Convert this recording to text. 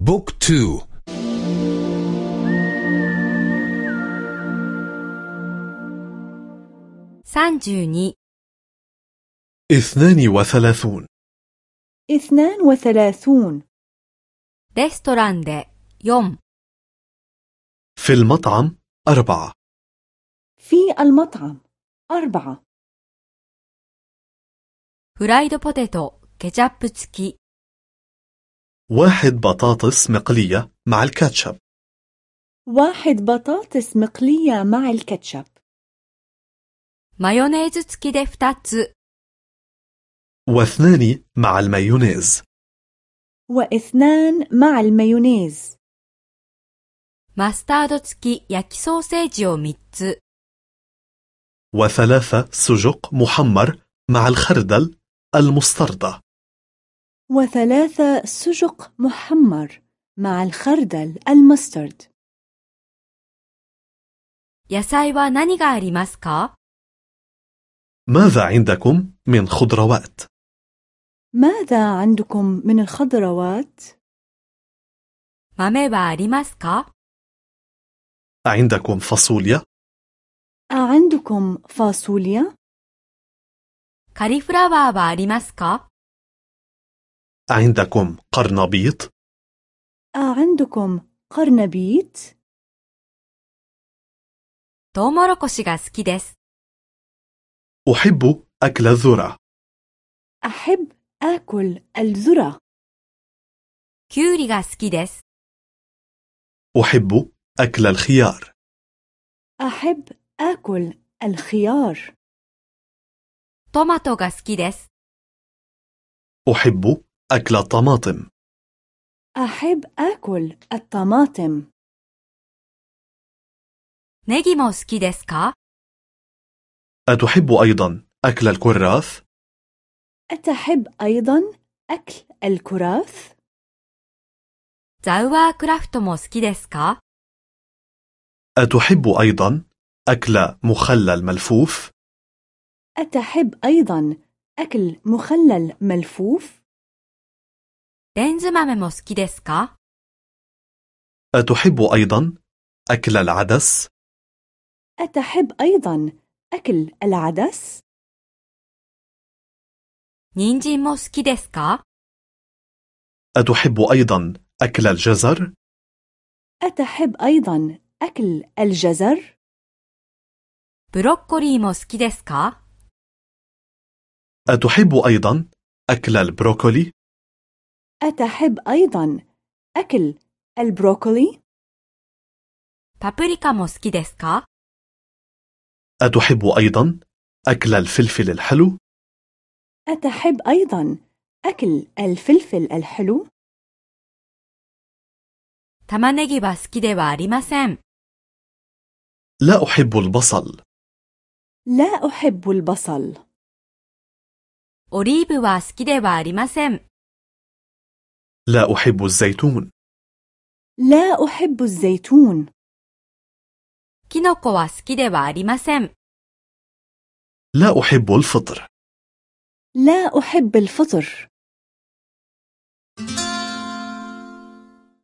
Book two. 三十二. اثنان وثلاثون. اثنان وثلاثون. レストランで四. في المطعم أربعة. في المطعم أربعة. フライドポテトケチャップ付き. واحد بطاطس مقلية مع الكاتشب واحد بطاطس مقلية مع الكاتشب マヨネーズ付きで2つ واثنان مع المايونيز واثنان مع المايونيز マスタード付き焼きソーセージを3つ وثلاثة سجق محمر مع الخردل المستردة وثلاثة سجق محمر مع الخردل المسترد 野菜は何がありますか ماذا عندكم من خضروات؟ ماذا عندكم من الخضروات؟ 豆はありますか عندكم فاصوليا؟ أعندكم فاصوليا؟ カリフラワーはありますか عندكم قرنبيط؟ أعندكم قرنبيط؟ トウモロコシが好きです。 أحب أكل الذرة أحب آكل الذرة キュウリが好きです。 أحب أكل الخيار أحب آكل الخيار トマトが好きです。 أحب أكل الطماطم أحب آكل الطماطم ネギも好きですか أتحب أيضا أكل الكراث؟ أتحب أيضا أكل الكراث؟ ザウアークラフトも好きですか أتحب أيضا أكل مخلل ملفوف؟ أتحب أيضا أكل مخلل ملفوف؟ レンズ豆も好きですか أتحب أيضا أكل العدس؟ أتحب أيضا أكل العدس؟ 人参も好きですか أتحب أيضا أكل الجزر؟ أتحب أيضا أكل الجزر؟ ブロッコリーも好きですか أتحب أيضا أكل البروكولي؟ أتحب أيضا أكل البروكولي؟ パプリカも好きですか أتحب أيضا أكل الفلفل الحلو؟ أتحب أيضا أكل الفلفل الحلو؟ 玉ねぎは好きではありません。 لا أحب البصل لا أحب البصل オリーブは好きではありません。 لا أحب الزيتون لا أحب الزيتون キノコは好きではありません。 لا أحب الفطر لا أحب الفطر